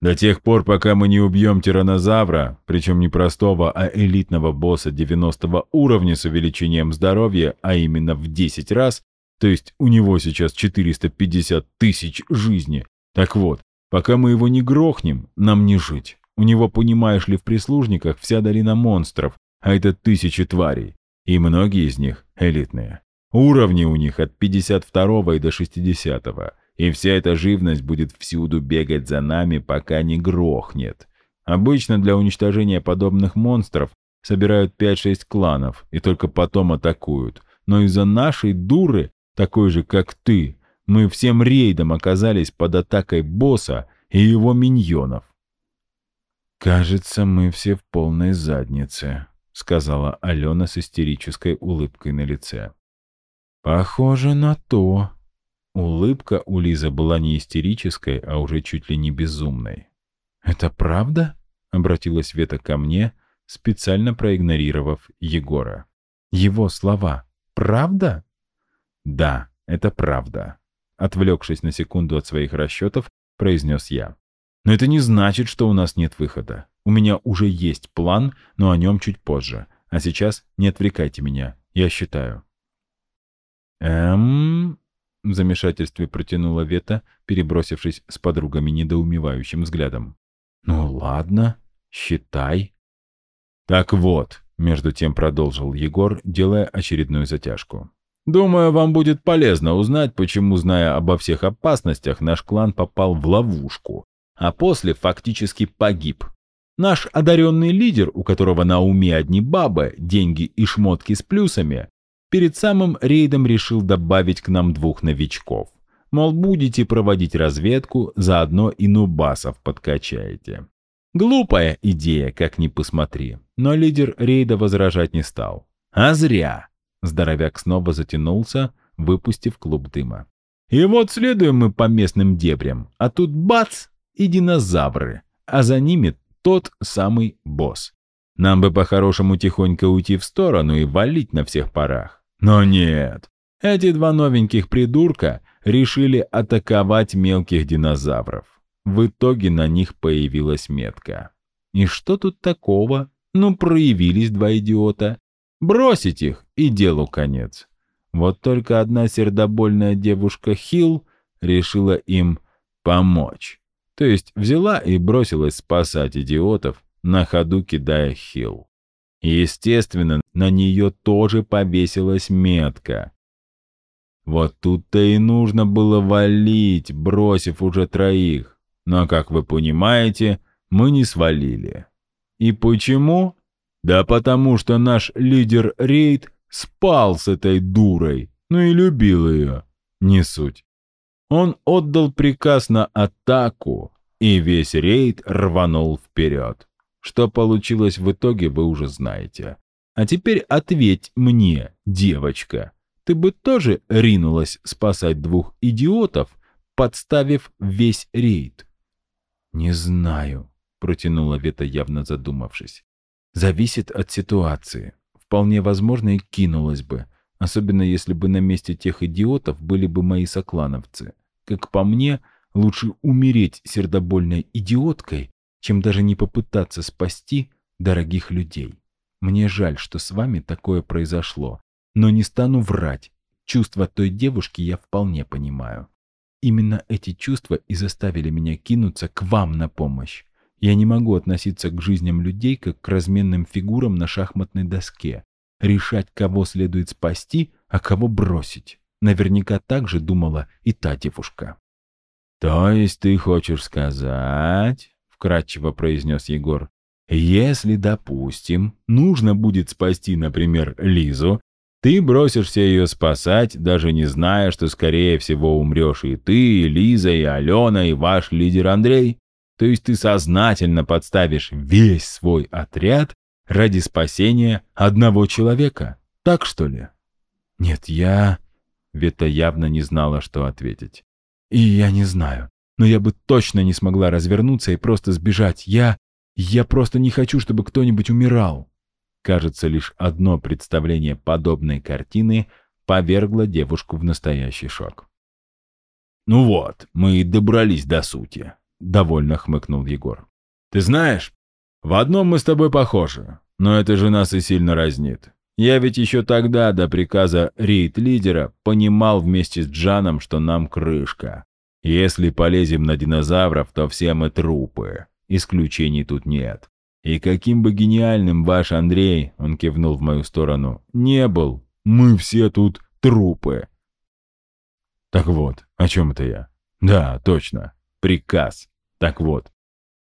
До тех пор, пока мы не убьем тиранозавра, причем не простого, а элитного босса 90 уровня с увеличением здоровья, а именно в 10 раз, то есть у него сейчас 450 тысяч жизни. Так вот, пока мы его не грохнем, нам не жить. У него, понимаешь ли, в прислужниках вся долина монстров, а это тысячи тварей. И многие из них элитные. Уровни у них от 52 и до 60. -го. И вся эта живность будет всюду бегать за нами, пока не грохнет. Обычно для уничтожения подобных монстров собирают 5-6 кланов и только потом атакуют. Но из-за нашей дуры, такой же как ты, мы всем рейдом оказались под атакой босса и его миньонов. «Кажется, мы все в полной заднице», — сказала Алена с истерической улыбкой на лице. «Похоже на то». Улыбка у Лизы была не истерической, а уже чуть ли не безумной. «Это правда?» — обратилась Вета ко мне, специально проигнорировав Егора. «Его слова. Правда?» «Да, это правда», — отвлекшись на секунду от своих расчетов, произнес я. «Но это не значит, что у нас нет выхода. У меня уже есть план, но о нем чуть позже. А сейчас не отвлекайте меня, я считаю». «Эм...» — в замешательстве протянула Вета, перебросившись с подругами недоумевающим взглядом. «Ну ладно, считай». «Так вот», — между тем продолжил Егор, делая очередную затяжку. «Думаю, вам будет полезно узнать, почему, зная обо всех опасностях, наш клан попал в ловушку, а после фактически погиб. Наш одаренный лидер, у которого на уме одни бабы, деньги и шмотки с плюсами, перед самым рейдом решил добавить к нам двух новичков. Мол, будете проводить разведку, заодно и нубасов подкачаете. Глупая идея, как ни посмотри, но лидер рейда возражать не стал. А зря. Здоровяк снова затянулся, выпустив клуб дыма. И вот следуем мы по местным дебрям, а тут бац и динозавры, а за ними тот самый босс. Нам бы по-хорошему тихонько уйти в сторону и валить на всех парах. Но нет. Эти два новеньких придурка решили атаковать мелких динозавров. В итоге на них появилась метка. И что тут такого? Ну, проявились два идиота. Бросить их, и делу конец. Вот только одна сердобольная девушка Хилл решила им помочь. То есть взяла и бросилась спасать идиотов, на ходу кидая хил. Естественно, на нее тоже повесилась метка. Вот тут-то и нужно было валить, бросив уже троих. Но, как вы понимаете, мы не свалили. И почему? Да потому что наш лидер Рейд спал с этой дурой, ну и любил ее. Не суть. Он отдал приказ на атаку, и весь рейд рванул вперед. Что получилось в итоге, вы уже знаете. А теперь ответь мне, девочка, ты бы тоже ринулась спасать двух идиотов, подставив весь рейд? «Не знаю», — протянула Вета, явно задумавшись. «Зависит от ситуации. Вполне возможно, и кинулась бы, особенно если бы на месте тех идиотов были бы мои соклановцы. Как по мне, лучше умереть сердобольной идиоткой, чем даже не попытаться спасти дорогих людей. Мне жаль, что с вами такое произошло, но не стану врать. Чувства той девушки я вполне понимаю. Именно эти чувства и заставили меня кинуться к вам на помощь. Я не могу относиться к жизням людей, как к разменным фигурам на шахматной доске. Решать, кого следует спасти, а кого бросить. Наверняка так же думала и та девушка. «То есть ты хочешь сказать, — вкратчиво произнес Егор, — если, допустим, нужно будет спасти, например, Лизу, ты бросишься ее спасать, даже не зная, что, скорее всего, умрешь и ты, и Лиза, и Алена, и ваш лидер Андрей? То есть ты сознательно подставишь весь свой отряд ради спасения одного человека? Так что ли? Нет, я... Вета явно не знала, что ответить. И я не знаю, но я бы точно не смогла развернуться и просто сбежать. Я... я просто не хочу, чтобы кто-нибудь умирал. Кажется, лишь одно представление подобной картины повергло девушку в настоящий шок. «Ну вот, мы и добрались до сути», — довольно хмыкнул Егор. «Ты знаешь, в одном мы с тобой похожи, но это же нас и сильно разнит. Я ведь еще тогда, до приказа рейд-лидера, понимал вместе с Джаном, что нам крышка. Если полезем на динозавров, то все мы трупы. Исключений тут нет. И каким бы гениальным ваш Андрей, он кивнул в мою сторону, не был, мы все тут трупы. Так вот, о чем это я? Да, точно, приказ. Так вот,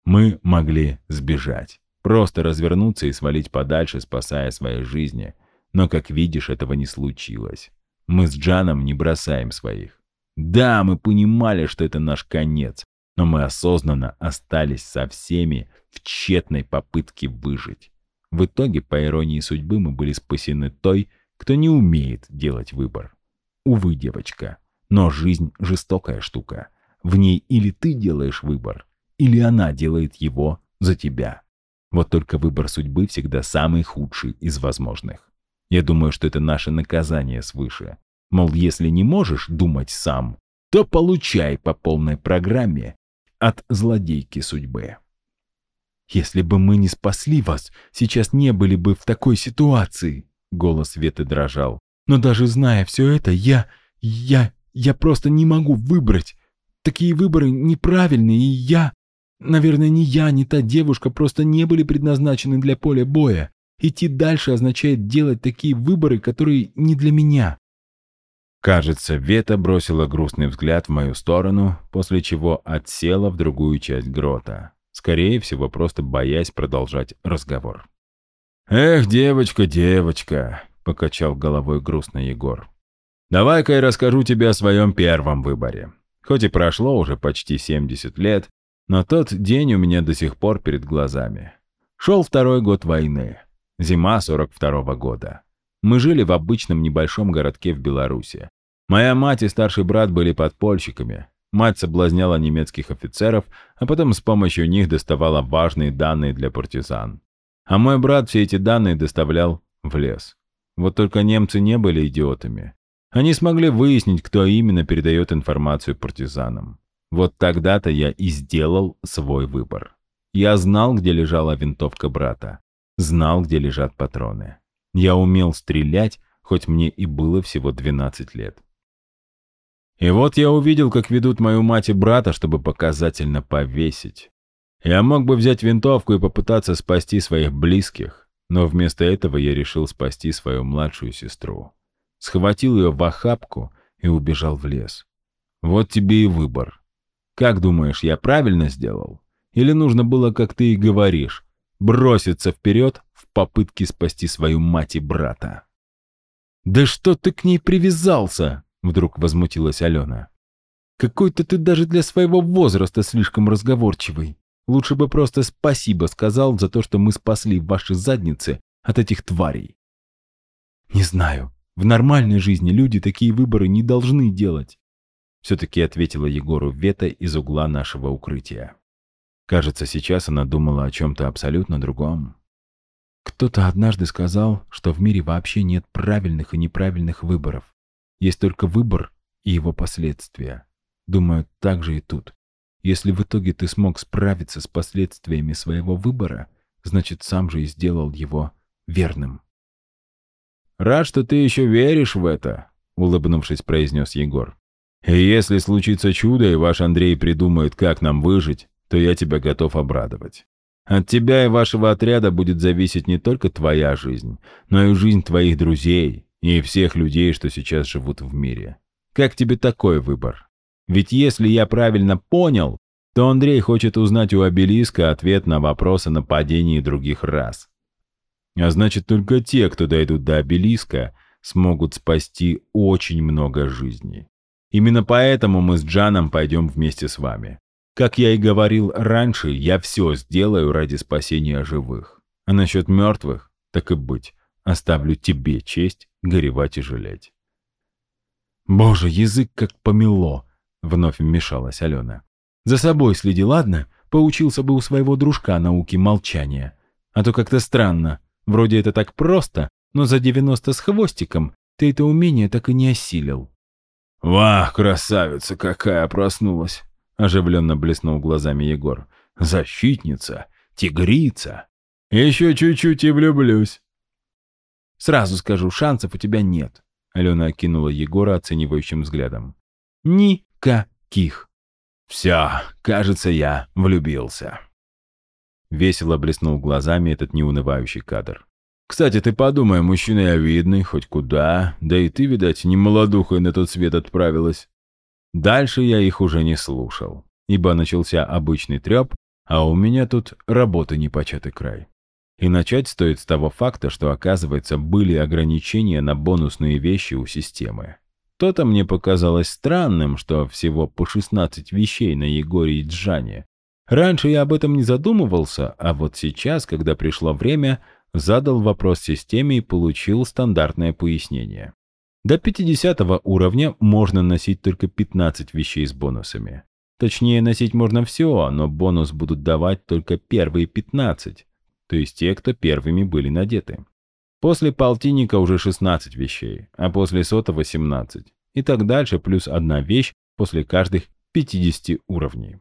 мы могли сбежать. Просто развернуться и свалить подальше, спасая свои жизни – но, как видишь, этого не случилось. Мы с Джаном не бросаем своих. Да, мы понимали, что это наш конец, но мы осознанно остались со всеми в тщетной попытке выжить. В итоге, по иронии судьбы, мы были спасены той, кто не умеет делать выбор. Увы, девочка, но жизнь — жестокая штука. В ней или ты делаешь выбор, или она делает его за тебя. Вот только выбор судьбы всегда самый худший из возможных. Я думаю, что это наше наказание свыше. Мол, если не можешь думать сам, то получай по полной программе от злодейки судьбы. «Если бы мы не спасли вас, сейчас не были бы в такой ситуации», — голос Веты дрожал. «Но даже зная все это, я... я... я просто не могу выбрать. Такие выборы неправильные, и я... Наверное, ни я, ни та девушка просто не были предназначены для поля боя. Идти дальше означает делать такие выборы, которые не для меня. Кажется, Вета бросила грустный взгляд в мою сторону, после чего отсела в другую часть грота. Скорее всего, просто боясь продолжать разговор. «Эх, девочка, девочка!» — покачал головой грустно Егор. «Давай-ка я расскажу тебе о своем первом выборе. Хоть и прошло уже почти 70 лет, но тот день у меня до сих пор перед глазами. Шел второй год войны. Зима 42 -го года. Мы жили в обычном небольшом городке в Беларуси. Моя мать и старший брат были подпольщиками. Мать соблазняла немецких офицеров, а потом с помощью них доставала важные данные для партизан. А мой брат все эти данные доставлял в лес. Вот только немцы не были идиотами. Они смогли выяснить, кто именно передает информацию партизанам. Вот тогда-то я и сделал свой выбор. Я знал, где лежала винтовка брата. Знал, где лежат патроны. Я умел стрелять, хоть мне и было всего 12 лет. И вот я увидел, как ведут мою мать и брата, чтобы показательно повесить. Я мог бы взять винтовку и попытаться спасти своих близких, но вместо этого я решил спасти свою младшую сестру. Схватил ее в охапку и убежал в лес. Вот тебе и выбор. Как думаешь, я правильно сделал? Или нужно было, как ты и говоришь, броситься вперед в попытке спасти свою мать и брата? «Да что ты к ней привязался?» Вдруг возмутилась Алена. «Какой-то ты даже для своего возраста слишком разговорчивый. Лучше бы просто спасибо сказал за то, что мы спасли ваши задницы от этих тварей». «Не знаю. В нормальной жизни люди такие выборы не должны делать», все-таки ответила Егору Вета из угла нашего укрытия. Кажется, сейчас она думала о чем-то абсолютно другом. Кто-то однажды сказал, что в мире вообще нет правильных и неправильных выборов. Есть только выбор и его последствия. Думаю, так же и тут. Если в итоге ты смог справиться с последствиями своего выбора, значит, сам же и сделал его верным. «Рад, что ты еще веришь в это», — улыбнувшись, произнес Егор. «И если случится чудо, и ваш Андрей придумает, как нам выжить, то я тебя готов обрадовать. От тебя и вашего отряда будет зависеть не только твоя жизнь, но и жизнь твоих друзей, и всех людей, что сейчас живут в мире. Как тебе такой выбор? Ведь если я правильно понял, то Андрей хочет узнать у обелиска ответ на вопрос о нападении других рас. А значит, только те, кто дойдут до обелиска, смогут спасти очень много жизней. Именно поэтому мы с Джаном пойдем вместе с вами. Как я и говорил раньше, я все сделаю ради спасения живых. А насчет мертвых, так и быть, оставлю тебе честь горевать и жалеть. «Боже, язык как помело!» — вновь вмешалась Алена. «За собой следи, ладно? Поучился бы у своего дружка науки молчания. А то как-то странно. Вроде это так просто, но за девяносто с хвостиком ты это умение так и не осилил». «Вах, красавица какая проснулась!» — оживленно блеснул глазами Егор. «Защитница! Тигрица! Еще чуть-чуть и влюблюсь!» Сразу скажу, шансов у тебя нет. Алена окинула Егора оценивающим взглядом. Никаких. Все, кажется, я влюбился. Весело блеснул глазами этот неунывающий кадр. Кстати, ты подумай, мужчина я видный, хоть куда, да и ты, видать, не молодухой на тот свет отправилась. Дальше я их уже не слушал, ибо начался обычный треп, а у меня тут работа непочатый край. И начать стоит с того факта, что, оказывается, были ограничения на бонусные вещи у системы. То-то мне показалось странным, что всего по 16 вещей на Егоре и Джане. Раньше я об этом не задумывался, а вот сейчас, когда пришло время, задал вопрос системе и получил стандартное пояснение. До 50 уровня можно носить только 15 вещей с бонусами. Точнее, носить можно все, но бонус будут давать только первые 15, то есть те, кто первыми были надеты. После полтинника уже 16 вещей, а после сотого 17. И так дальше, плюс одна вещь после каждых 50 уровней.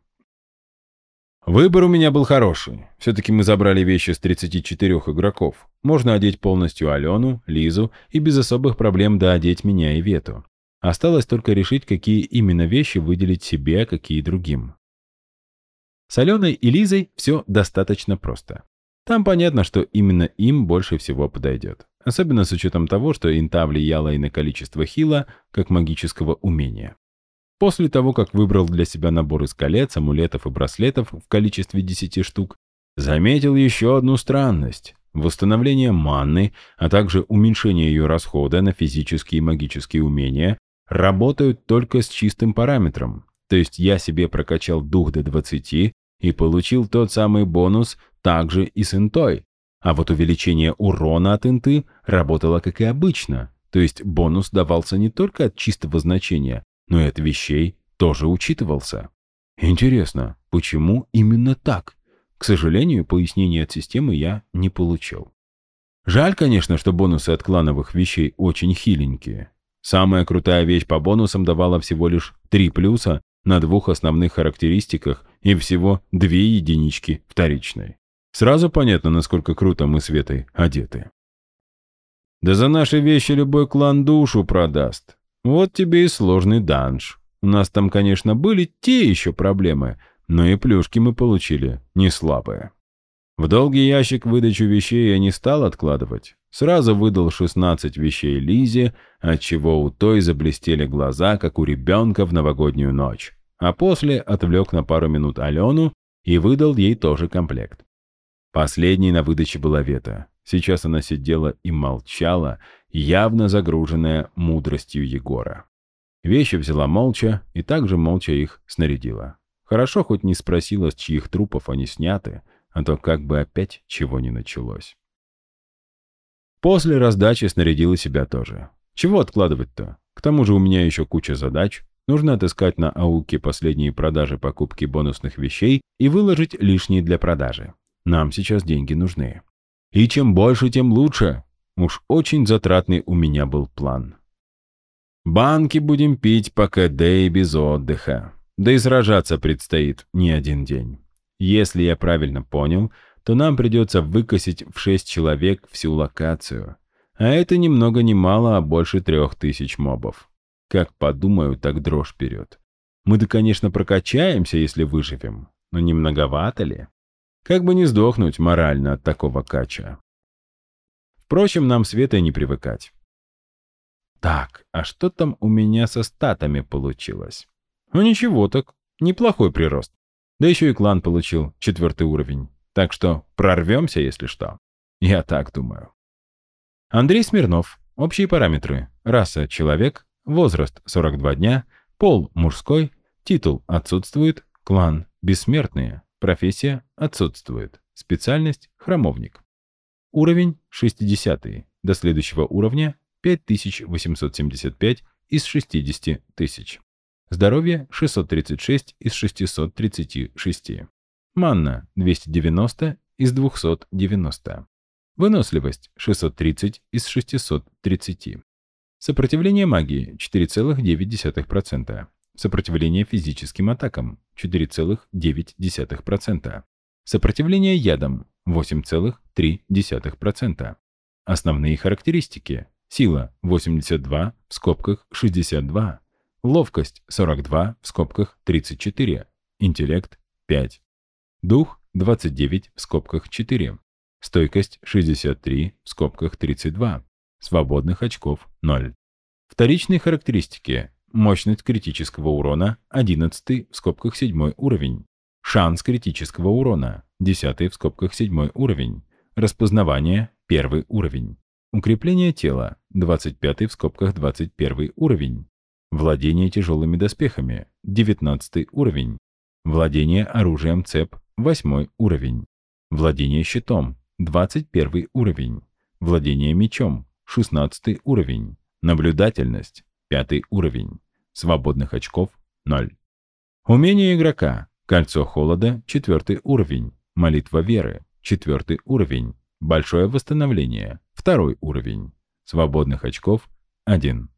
Выбор у меня был хороший. Все-таки мы забрали вещи с 34 игроков. Можно одеть полностью Алену, Лизу и без особых проблем доодеть меня и Вету. Осталось только решить, какие именно вещи выделить себе, а какие другим. С Аленой и Лизой все достаточно просто. Там понятно, что именно им больше всего подойдет. Особенно с учетом того, что инта влияла и на количество хила, как магического умения. После того, как выбрал для себя набор из колец, амулетов и браслетов в количестве 10 штук, заметил еще одну странность. Восстановление манны, а также уменьшение ее расхода на физические и магические умения работают только с чистым параметром. То есть я себе прокачал дух до 20 и получил тот самый бонус также и с интой. А вот увеличение урона от инты работало как и обычно. То есть бонус давался не только от чистого значения, но и от вещей тоже учитывался. Интересно, почему именно так? К сожалению, пояснения от системы я не получил. Жаль, конечно, что бонусы от клановых вещей очень хиленькие. Самая крутая вещь по бонусам давала всего лишь 3 плюса на двух основных характеристиках и всего 2 единички вторичной. Сразу понятно, насколько круто мы с Ветой одеты. Да за наши вещи любой клан душу продаст. Вот тебе и сложный данж. У нас там, конечно, были те еще проблемы, но и плюшки мы получили не слабые. В долгий ящик выдачу вещей я не стал откладывать. Сразу выдал 16 вещей Лизе, отчего у той заблестели глаза, как у ребенка в новогоднюю ночь. А после отвлек на пару минут Алену и выдал ей тоже комплект. Последней на выдаче была Вета. Сейчас она сидела и молчала, явно загруженная мудростью Егора. Вещи взяла молча и также молча их снарядила. Хорошо хоть не спросила, с чьих трупов они сняты, а то как бы опять чего не началось. После раздачи снарядила себя тоже. Чего откладывать-то? К тому же у меня еще куча задач. Нужно отыскать на ауке последние продажи покупки бонусных вещей и выложить лишние для продажи. Нам сейчас деньги нужны. И чем больше, тем лучше. Уж очень затратный у меня был план. Банки будем пить по КД и без отдыха. Да и сражаться предстоит не один день. Если я правильно понял, то нам придется выкосить в шесть человек всю локацию. А это ни много ни мало, а больше трех тысяч мобов. Как подумаю, так дрожь вперед. Мы-то, конечно, прокачаемся, если выживем, но не многовато ли? Как бы не сдохнуть морально от такого кача. Впрочем, нам Светой не привыкать. Так, а что там у меня со статами получилось? Ну ничего так, неплохой прирост. Да еще и клан получил четвертый уровень. Так что прорвемся, если что. Я так думаю. Андрей Смирнов. Общие параметры. Раса – человек. Возраст – 42 дня. Пол – мужской. Титул – отсутствует. Клан – бессмертные. Профессия – отсутствует. Специальность – храмовник. Уровень 60. До следующего уровня 5875 из 60 тысяч. Здоровье 636 из 636. Манна 290 из 290. Выносливость 630 из 630. Сопротивление магии 4,9%. Сопротивление физическим атакам 4,9%. Сопротивление ядам 8,3%. Основные характеристики. Сила 82 в скобках 62. Ловкость 42 в скобках 34. Интеллект 5. Дух 29 в скобках 4. Стойкость 63 в скобках 32. Свободных очков 0. Вторичные характеристики. Мощность критического урона 11 в скобках 7 уровень. Шанс критического урона 10 в скобках 7 уровень. Распознавание 1 уровень. Укрепление тела 25 в скобках 21 уровень. Владение тяжелыми доспехами 19 уровень. Владение оружием цеп 8 уровень. Владение щитом 21 уровень. Владение мечом, 16 уровень. Наблюдательность, 5 уровень. Свободных очков, 0. Умение игрока. Кольцо холода, 4 уровень. Молитва веры, 4 уровень. Большое восстановление, 2 уровень. Свободных очков, 1.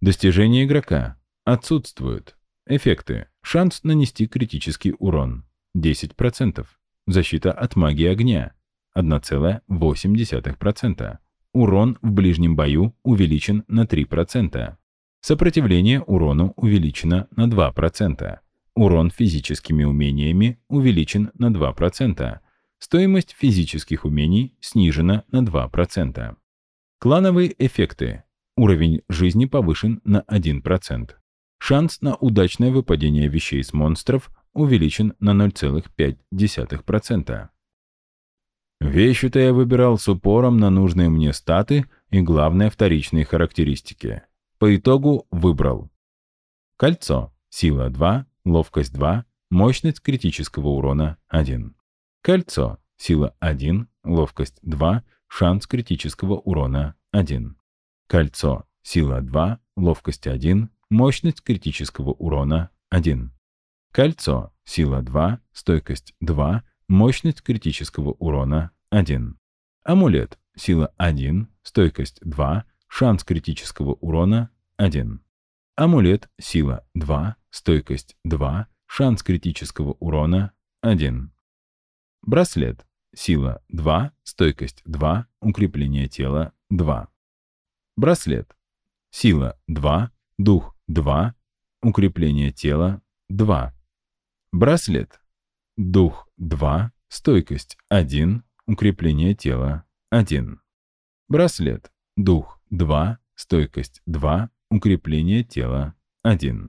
Достижения игрока. Отсутствуют. Эффекты. Шанс нанести критический урон. 10%. Защита от магии огня. 1,8%. Урон в ближнем бою увеличен на 3%. Сопротивление урону увеличено на 2%. Урон физическими умениями увеличен на 2%. Стоимость физических умений снижена на 2%. Клановые эффекты. Уровень жизни повышен на 1%. Шанс на удачное выпадение вещей с монстров увеличен на 0,5%. Вещи-то я выбирал с упором на нужные мне статы и, главное, вторичные характеристики. По итогу выбрал. Кольцо. Сила 2, ловкость 2, мощность критического урона 1. Кольцо. Сила 1, ловкость 2, шанс критического урона 1. Кольцо. Сила 2, ловкость 1, мощность критического урона 1. Кольцо. Сила 2, стойкость 2, мощность критического урона 1. Амулет. Сила 1, стойкость 2, шанс критического урона 1. Амулет. Сила 2, стойкость 2, шанс критического урона 1. Браслет. Сила 2, стойкость 2, укрепление тела 2. Браслет. Сила 2, дух 2, укрепление тела 2. Браслет. Дух 2, стойкость 1, укрепление тела 1. Браслет. Дух 2, стойкость 2, укрепление тела 1.